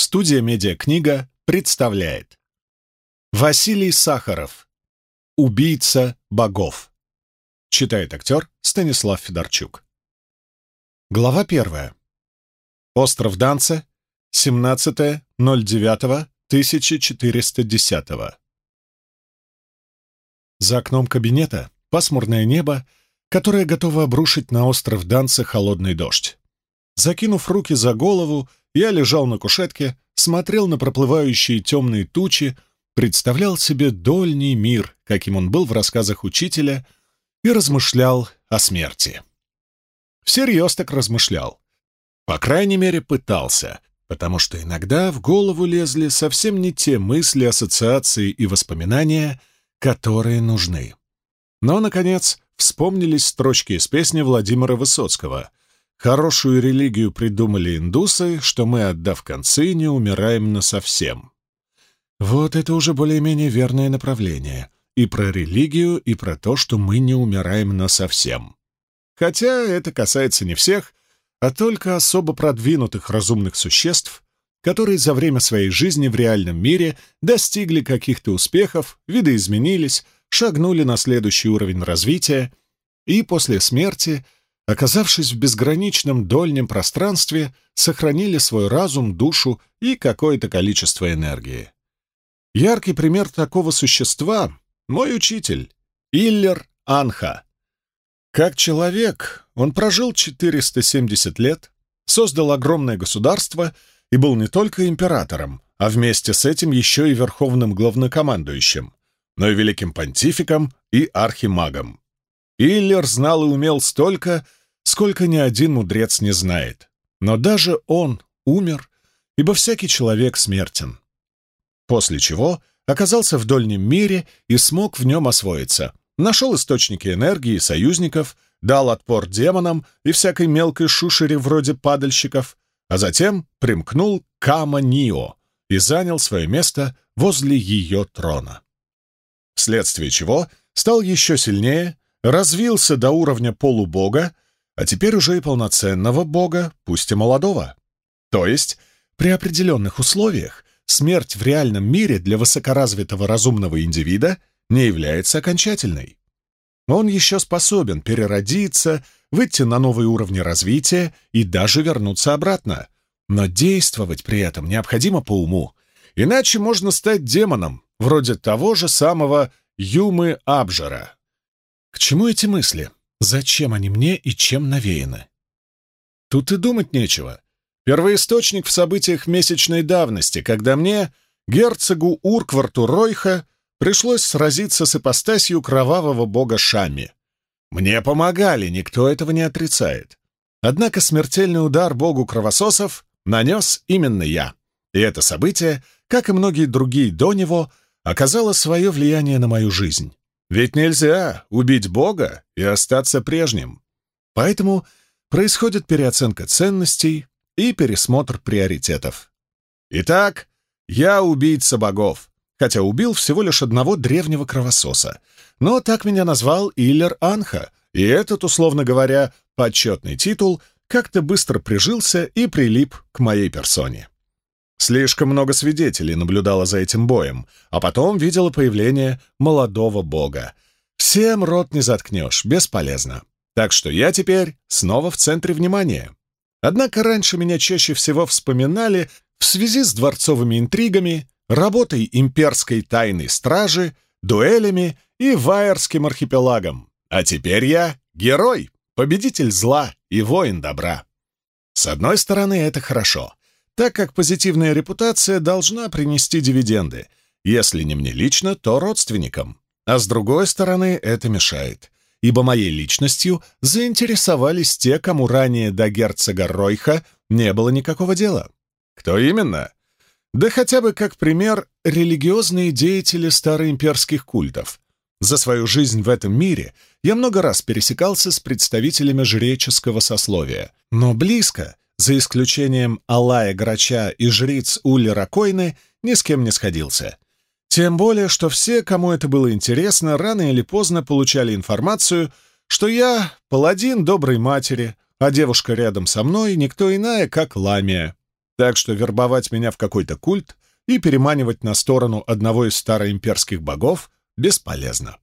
Студия «Медиакнига» представляет. Василий Сахаров. «Убийца богов» Читает актер Станислав Федорчук. Глава первая. Остров Данце, 17.09.1410 За окном кабинета пасмурное небо, которое готово обрушить на остров Данце холодный дождь. Закинув руки за голову, я лежал на кушетке, смотрел на проплывающие темные тучи, представлял себе дольний мир, каким он был в рассказах учителя, и размышлял о смерти. Всерьез так размышлял. По крайней мере, пытался, потому что иногда в голову лезли совсем не те мысли, ассоциации и воспоминания, которые нужны. Но, наконец, вспомнились строчки из песни Владимира Высоцкого Хорошую религию придумали индусы, что мы, отдав концы, не умираем насовсем. Вот это уже более-менее верное направление. И про религию, и про то, что мы не умираем насовсем. Хотя это касается не всех, а только особо продвинутых разумных существ, которые за время своей жизни в реальном мире достигли каких-то успехов, видоизменились, шагнули на следующий уровень развития и после смерти — оказавшись в безграничном дольнем пространстве, сохранили свой разум, душу и какое-то количество энергии. Яркий пример такого существа — мой учитель, Иллер Анха. Как человек, он прожил 470 лет, создал огромное государство и был не только императором, а вместе с этим еще и верховным главнокомандующим, но и великим понтификом и архимагом. Иллер знал и умел столько, сколько ни один мудрец не знает. Но даже он умер, ибо всякий человек смертен. После чего оказался в дольнем мире и смог в нем освоиться. Нашел источники энергии и союзников, дал отпор демонам и всякой мелкой шушере вроде падальщиков, а затем примкнул к Ама-Нио и занял свое место возле ее трона. Вследствие чего стал еще сильнее, развился до уровня полубога а теперь уже и полноценного бога, пусть и молодого. То есть, при определенных условиях, смерть в реальном мире для высокоразвитого разумного индивида не является окончательной. Он еще способен переродиться, выйти на новые уровни развития и даже вернуться обратно. Но действовать при этом необходимо по уму, иначе можно стать демоном, вроде того же самого Юмы Абжера. К чему эти мысли? Зачем они мне и чем навеяны? Тут и думать нечего. Первоисточник в событиях месячной давности, когда мне, герцогу Уркварту Ройха, пришлось сразиться с ипостасью кровавого бога Шами. Мне помогали, никто этого не отрицает. Однако смертельный удар богу кровососов нанес именно я. И это событие, как и многие другие до него, оказало свое влияние на мою жизнь. Ведь нельзя убить Бога и остаться прежним. Поэтому происходит переоценка ценностей и пересмотр приоритетов. Итак, я убийца богов, хотя убил всего лишь одного древнего кровососа. Но так меня назвал Иллер Анха, и этот, условно говоря, почетный титул как-то быстро прижился и прилип к моей персоне. Слишком много свидетелей наблюдало за этим боем, а потом видела появление молодого бога. Всем рот не заткнешь, бесполезно. Так что я теперь снова в центре внимания. Однако раньше меня чаще всего вспоминали в связи с дворцовыми интригами, работой имперской тайной стражи, дуэлями и Вайерским архипелагом. А теперь я герой, победитель зла и воин добра. С одной стороны, это хорошо — так как позитивная репутация должна принести дивиденды, если не мне лично, то родственникам. А с другой стороны, это мешает, ибо моей личностью заинтересовались те, кому ранее до герцога Ройха не было никакого дела. Кто именно? Да хотя бы, как пример, религиозные деятели староимперских культов. За свою жизнь в этом мире я много раз пересекался с представителями жреческого сословия, но близко — за исключением Алая Грача и жриц Уллера Койны, ни с кем не сходился. Тем более, что все, кому это было интересно, рано или поздно получали информацию, что я — паладин доброй матери, а девушка рядом со мной — никто иная, как Ламия. так что вербовать меня в какой-то культ и переманивать на сторону одного из староимперских богов бесполезно.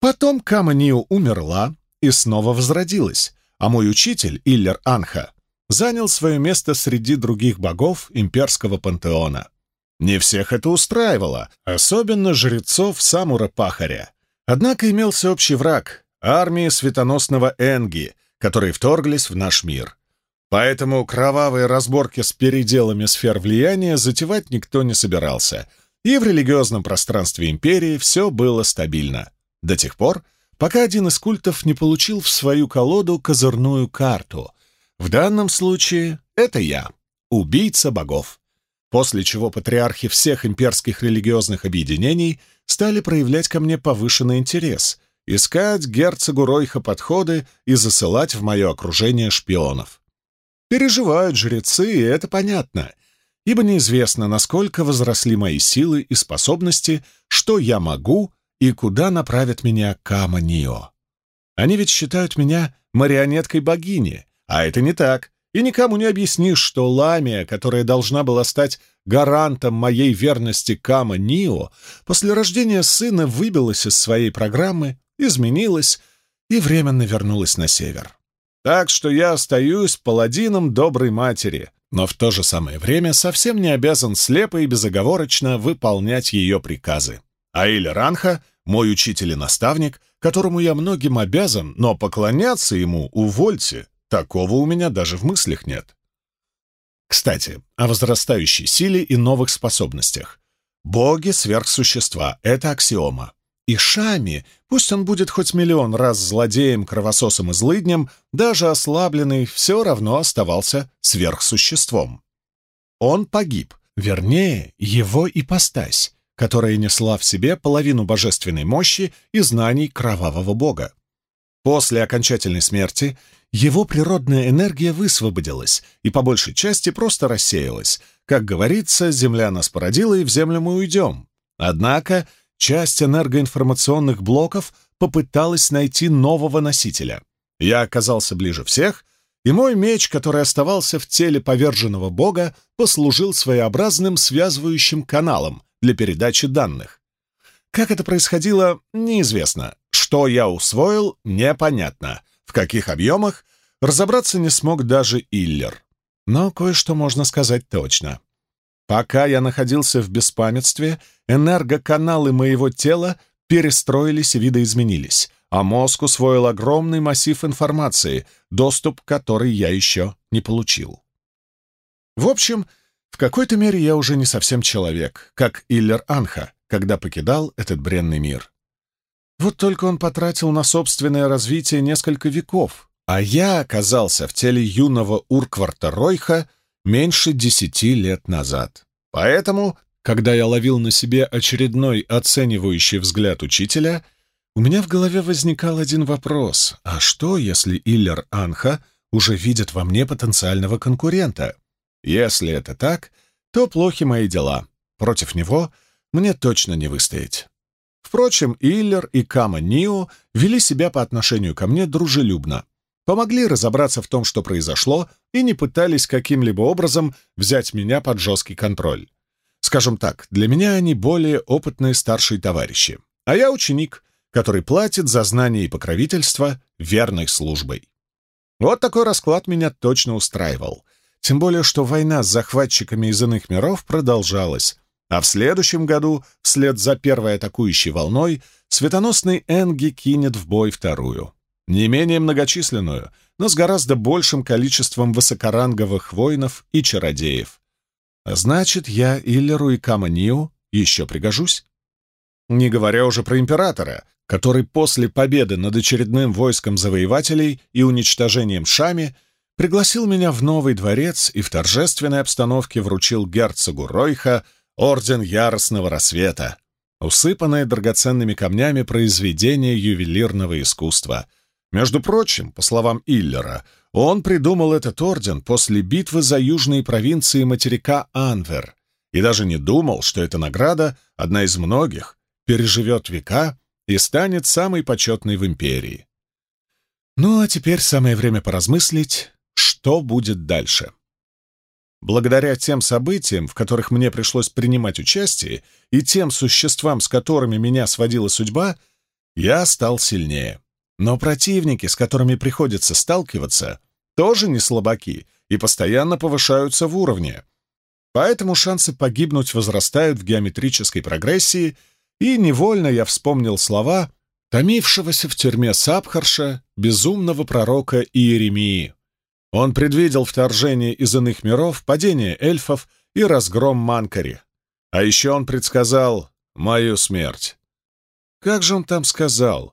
Потом Каманио умерла и снова возродилась, а мой учитель, Иллер Анха, занял свое место среди других богов имперского пантеона. Не всех это устраивало, особенно жрецов Самура-Пахаря. Однако имелся общий враг — армии светоносного Энги, которые вторглись в наш мир. Поэтому кровавые разборки с переделами сфер влияния затевать никто не собирался, и в религиозном пространстве империи все было стабильно. До тех пор, пока один из культов не получил в свою колоду козырную карту. В данном случае это я, убийца богов после чего патриархи всех имперских религиозных объединений стали проявлять ко мне повышенный интерес, искать герцогу Ройха подходы и засылать в мое окружение шпионов. Переживают жрецы, и это понятно, ибо неизвестно, насколько возросли мои силы и способности, что я могу и куда направят меня Кама-Нио. Они ведь считают меня марионеткой богини, а это не так и никому не объяснишь, что Ламия, которая должна была стать гарантом моей верности Кама Нио, после рождения сына выбилась из своей программы, изменилась и временно вернулась на север. Так что я остаюсь паладином доброй матери, но в то же самое время совсем не обязан слепо и безоговорочно выполнять ее приказы. А Ранха, мой учитель и наставник, которому я многим обязан, но поклоняться ему, увольте, Такого у меня даже в мыслях нет. Кстати, о возрастающей силе и новых способностях. Боги — сверхсущества, это аксиома. И Шами, пусть он будет хоть миллион раз злодеем, кровососом и злыднем, даже ослабленный, все равно оставался сверхсуществом. Он погиб, вернее, его ипостась, которая несла в себе половину божественной мощи и знаний кровавого бога. После окончательной смерти его природная энергия высвободилась и по большей части просто рассеялась. Как говорится, земля нас породила, и в землю мы уйдем. Однако часть энергоинформационных блоков попыталась найти нового носителя. Я оказался ближе всех, и мой меч, который оставался в теле поверженного бога, послужил своеобразным связывающим каналом для передачи данных. Как это происходило, неизвестно. Что я усвоил, непонятно — в каких объемах, разобраться не смог даже Иллер. Но кое-что можно сказать точно. Пока я находился в беспамятстве, энергоканалы моего тела перестроились и видоизменились, а мозг усвоил огромный массив информации, доступ к которой я еще не получил. В общем, в какой-то мере я уже не совсем человек, как Иллер Анха, когда покидал этот бренный мир. Вот только он потратил на собственное развитие несколько веков, а я оказался в теле юного Уркварта Ройха меньше десяти лет назад. Поэтому, когда я ловил на себе очередной оценивающий взгляд учителя, у меня в голове возникал один вопрос. А что, если Иллер Анха уже видит во мне потенциального конкурента? Если это так, то плохи мои дела. Против него мне точно не выстоять. Впрочем, Иллер и Кама Нио вели себя по отношению ко мне дружелюбно, помогли разобраться в том, что произошло, и не пытались каким-либо образом взять меня под жесткий контроль. Скажем так, для меня они более опытные старшие товарищи, а я ученик, который платит за знания и покровительство верной службой. Вот такой расклад меня точно устраивал. Тем более, что война с захватчиками из иных миров продолжалась, а в следующем году, вслед за первой атакующей волной, светоносный Энги кинет в бой вторую. Не менее многочисленную, но с гораздо большим количеством высокоранговых воинов и чародеев. Значит, я Иллеру и Каманиу еще пригожусь. Не говоря уже про императора, который после победы над очередным войском завоевателей и уничтожением Шами пригласил меня в новый дворец и в торжественной обстановке вручил герцогу Ройха Орден Яростного Рассвета, усыпанное драгоценными камнями произведение ювелирного искусства. Между прочим, по словам Иллера, он придумал этот орден после битвы за южные провинции материка Анвер и даже не думал, что эта награда, одна из многих, переживет века и станет самой почетной в империи. Ну а теперь самое время поразмыслить, что будет дальше. Благодаря тем событиям, в которых мне пришлось принимать участие, и тем существам, с которыми меня сводила судьба, я стал сильнее. Но противники, с которыми приходится сталкиваться, тоже не слабаки и постоянно повышаются в уровне. Поэтому шансы погибнуть возрастают в геометрической прогрессии, и невольно я вспомнил слова томившегося в тюрьме Сабхарша, безумного пророка Иеремии. Он предвидел вторжение из иных миров, падение эльфов и разгром Манкари. А еще он предсказал мою смерть. Как же он там сказал?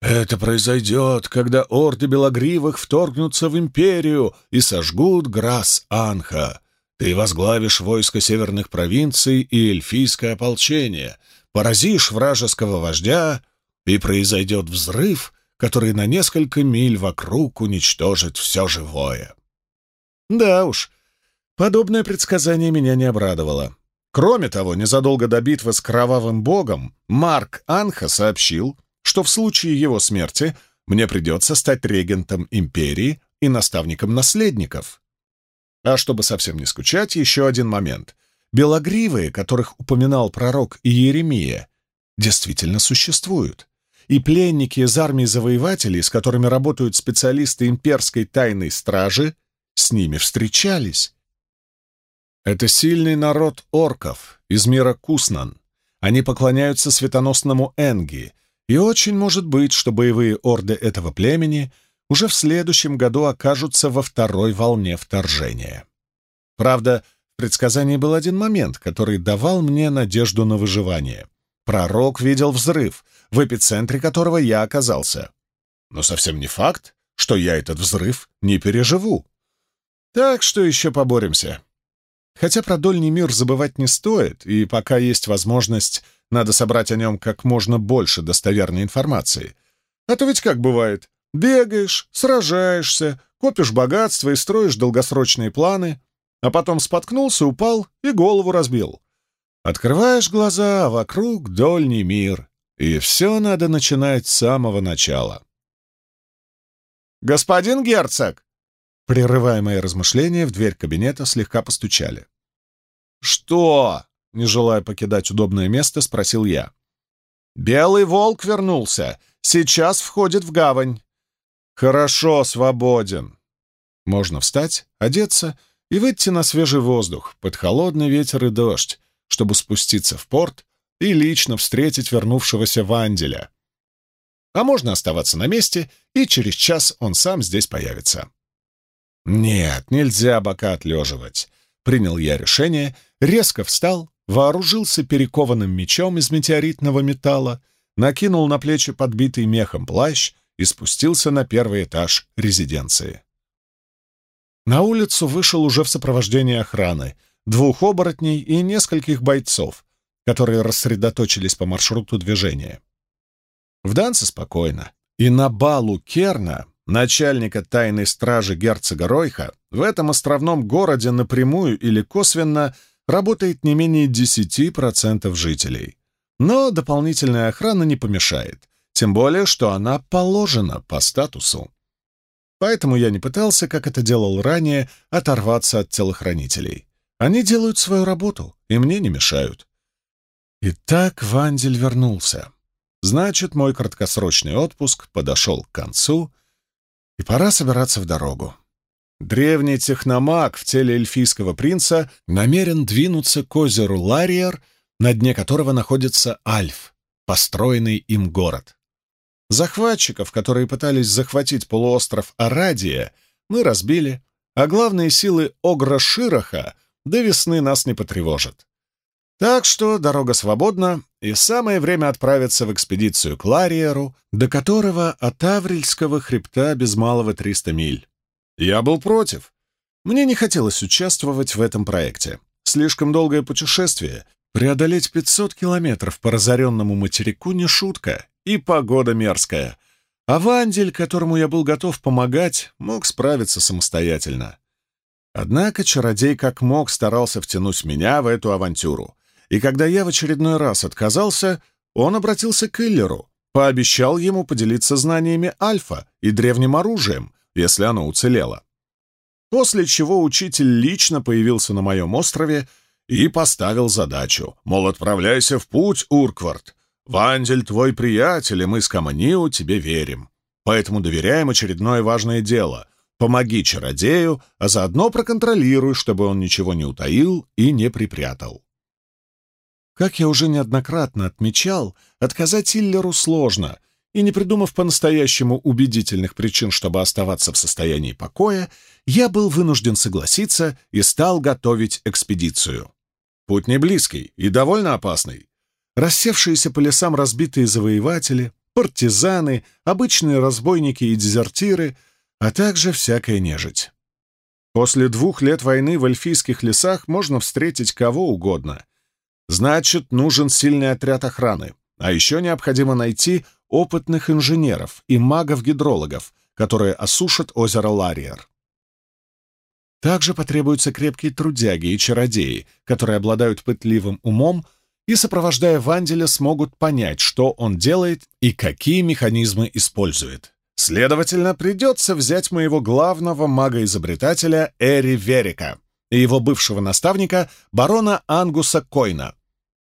«Это произойдет, когда орды белогривых вторгнутся в империю и сожгут Грас-Анха. Ты возглавишь войско северных провинций и эльфийское ополчение, поразишь вражеского вождя, и произойдет взрыв, который на несколько миль вокруг уничтожит все живое». Да уж, подобное предсказание меня не обрадовало. Кроме того, незадолго до битвы с Кровавым Богом Марк Анха сообщил, что в случае его смерти мне придется стать регентом империи и наставником наследников. А чтобы совсем не скучать, еще один момент. Белогривые, которых упоминал пророк Иеремия, действительно существуют. И пленники из армии завоевателей, с которыми работают специалисты имперской тайной стражи, с ними встречались. Это сильный народ орков из мира Куснан. Они поклоняются светоносному Энги, и очень может быть, что боевые орды этого племени уже в следующем году окажутся во второй волне вторжения. Правда, в предсказании был один момент, который давал мне надежду на выживание. Пророк видел взрыв, в эпицентре которого я оказался. Но совсем не факт, что я этот взрыв не переживу. Так что еще поборемся. Хотя про дольний мир забывать не стоит, и пока есть возможность надо собрать о нем как можно больше достоверной информации. А то ведь как бывает, бегаешь, сражаешься, копишь богатство и строишь долгосрочные планы, а потом споткнулся, упал и голову разбил. Открываешь глаза, а вокруг дольний мир, и все надо начинать с самого начала. «Господин герцог!» Прерывая мои размышления, в дверь кабинета слегка постучали. «Что?» не желая покидать удобное место, спросил я. «Белый волк вернулся. Сейчас входит в гавань». «Хорошо, свободен». Можно встать, одеться и выйти на свежий воздух, под холодный ветер и дождь, чтобы спуститься в порт и лично встретить вернувшегося Ванделя. А можно оставаться на месте, и через час он сам здесь появится. Нет, нельзя бока отлеживать. Принял я решение, резко встал вооружился перекованным мечом из метеоритного металла, накинул на плечи подбитый мехом плащ и спустился на первый этаж резиденции. На улицу вышел уже в сопровождении охраны, двух оборотней и нескольких бойцов, которые рассредоточились по маршруту движения. В Данце спокойно, и на балу Керна, начальника тайной стражи герцога Ройха, в этом островном городе напрямую или косвенно – работает не менее 10% жителей. Но дополнительная охрана не помешает, тем более, что она положена по статусу. Поэтому я не пытался, как это делал ранее, оторваться от телохранителей. Они делают свою работу, и мне не мешают. Итак, Вандель вернулся. Значит, мой краткосрочный отпуск подошел к концу, и пора собираться в дорогу. Древний техномаг в теле эльфийского принца намерен двинуться к озеру Лариер, на дне которого находится Альф, построенный им город. Захватчиков, которые пытались захватить полуостров Арадия, мы разбили, а главные силы Огра Широха до весны нас не потревожат. Так что дорога свободна, и самое время отправиться в экспедицию к Лариеру, до которого от Аврельского хребта без малого 300 миль. Я был против. Мне не хотелось участвовать в этом проекте. Слишком долгое путешествие. Преодолеть 500 километров по разоренному материку не шутка, и погода мерзкая. А Вандель, которому я был готов помогать, мог справиться самостоятельно. Однако чародей как мог старался втянуть меня в эту авантюру. И когда я в очередной раз отказался, он обратился к Иллеру, пообещал ему поделиться знаниями Альфа и древним оружием, если оно уцелело. после чего учитель лично появился на моем острове и поставил задачу, мол, отправляйся в путь, Урквард. Вандель твой приятель, и мы с Каманиу тебе верим. Поэтому доверяем очередное важное дело. Помоги чародею, а заодно проконтролируй, чтобы он ничего не утаил и не припрятал. Как я уже неоднократно отмечал, отказать Иллеру сложно, и не придумав по-настоящему убедительных причин, чтобы оставаться в состоянии покоя, я был вынужден согласиться и стал готовить экспедицию. Путь не близкий и довольно опасный. Рассевшиеся по лесам разбитые завоеватели, партизаны, обычные разбойники и дезертиры, а также всякая нежить. После двух лет войны в эльфийских лесах можно встретить кого угодно. Значит, нужен сильный отряд охраны, а еще необходимо найти опытных инженеров и магов-гидрологов, которые осушат озеро Лариер. Также потребуются крепкие трудяги и чародеи, которые обладают пытливым умом и, сопровождая Ванделя, смогут понять, что он делает и какие механизмы использует. Следовательно, придется взять моего главного мага-изобретателя Эри Верика и его бывшего наставника, барона Ангуса Койна.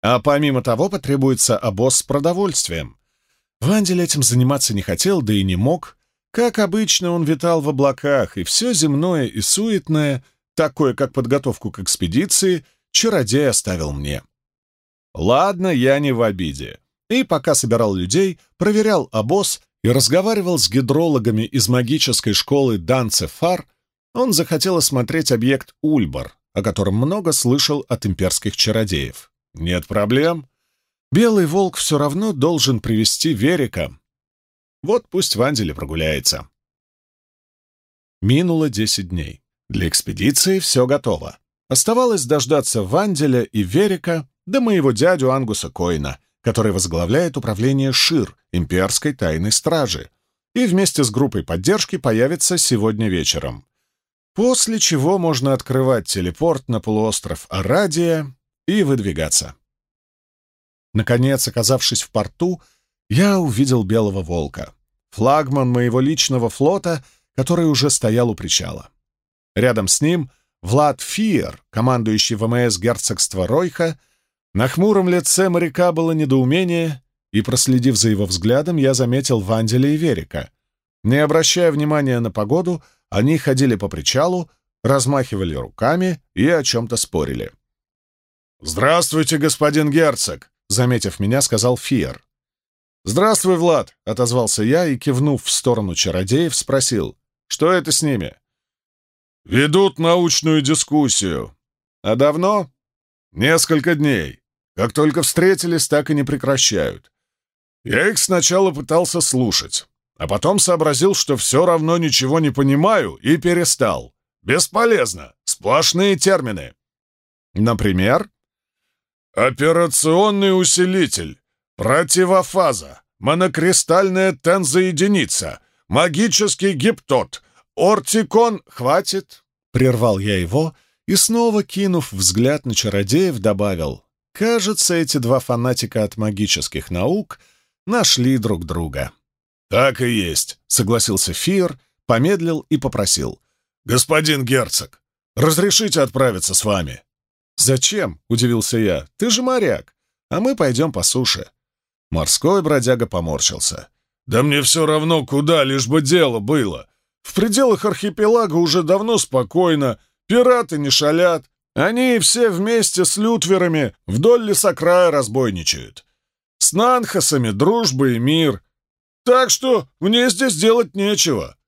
А помимо того потребуется обоз с продовольствием. Вандель этим заниматься не хотел, да и не мог, как обычно, он витал в облаках, и все земное и суетное, такое как подготовку к экспедиции, чародей оставил мне. Ладно, я не в обиде. И пока собирал людей, проверял обоз и разговаривал с гидрологами из магической школы Данце Фар, он захотел осмотреть объект Ульбар, о котором много слышал от имперских чародеев. Нет проблем. Белый волк все равно должен привести Верика, вот пусть Ванделе прогуляется. Минуло десять дней. Для экспедиции все готово. Оставалось дождаться Ванделя и Верика, да моего дядю Ангуса Коина, который возглавляет управление ШИР, имперской тайной стражи, и вместе с группой поддержки появится сегодня вечером. После чего можно открывать телепорт на полуостров Арадия и выдвигаться. Наконец, оказавшись в порту, я увидел белого волка флагман моего личного флота, который уже стоял у причала. Рядом с ним Влад Фиер, командующий ВМС герцогства Ройха. На хмуром лице моряка было недоумение, и, проследив за его взглядом, я заметил Ванделя и Верика. Не обращая внимания на погоду, они ходили по причалу, размахивали руками и о чем-то спорили. «Здравствуйте, господин герцог!» — заметив меня, сказал Фиер. «Здравствуй, Влад!» — отозвался я и, кивнув в сторону чародеев, спросил, что это с ними? «Ведут научную дискуссию. А давно?» «Несколько дней. Как только встретились, так и не прекращают. Я их сначала пытался слушать, а потом сообразил, что все равно ничего не понимаю, и перестал. Бесполезно. Сплошные термины. Например? Операционный усилитель. Противофаза, монокристальная тензоединица, магический гиптот, ортикон... Хватит, прервал я его и снова, кинув взгляд на чародеев, добавил. Кажется, эти два фанатика от магических наук нашли друг друга. «Так и есть», — согласился Фир, помедлил и попросил. «Господин герцог, разрешите отправиться с вами?» «Зачем?» — удивился я. «Ты же моряк, а мы пойдем по суше». Морской бродяга поморщился. «Да мне все равно, куда, лишь бы дело было. В пределах архипелага уже давно спокойно, пираты не шалят. Они все вместе с лютверами вдоль лесокрая разбойничают. С нанхасами дружба и мир. Так что мне здесь делать нечего».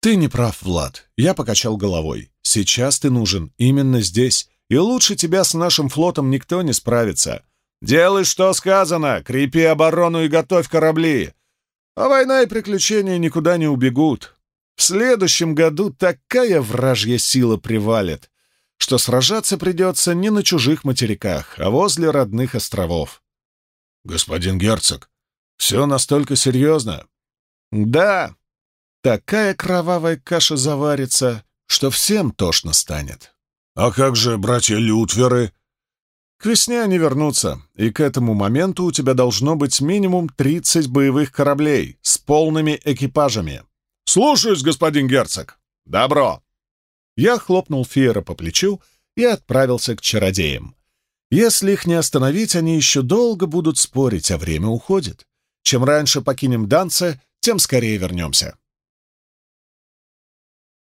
«Ты не прав, Влад», — я покачал головой. «Сейчас ты нужен именно здесь, и лучше тебя с нашим флотом никто не справится. Делай, что сказано, крепи оборону и готовь корабли. А война и приключения никуда не убегут. В следующем году такая вражья сила привалит, что сражаться придется не на чужих материках, а возле родных островов. Господин герцог, все настолько серьезно? Да, такая кровавая каша заварится, что всем тошно станет. А как же братья Лютверы? К весне они вернутся, и к этому моменту у тебя должно быть минимум 30 боевых кораблей с полными экипажами. Слушаюсь, господин герцог. Добро. Я хлопнул Фиера по плечу и отправился к чародеям. Если их не остановить, они еще долго будут спорить, а время уходит. Чем раньше покинем Данце, тем скорее вернемся.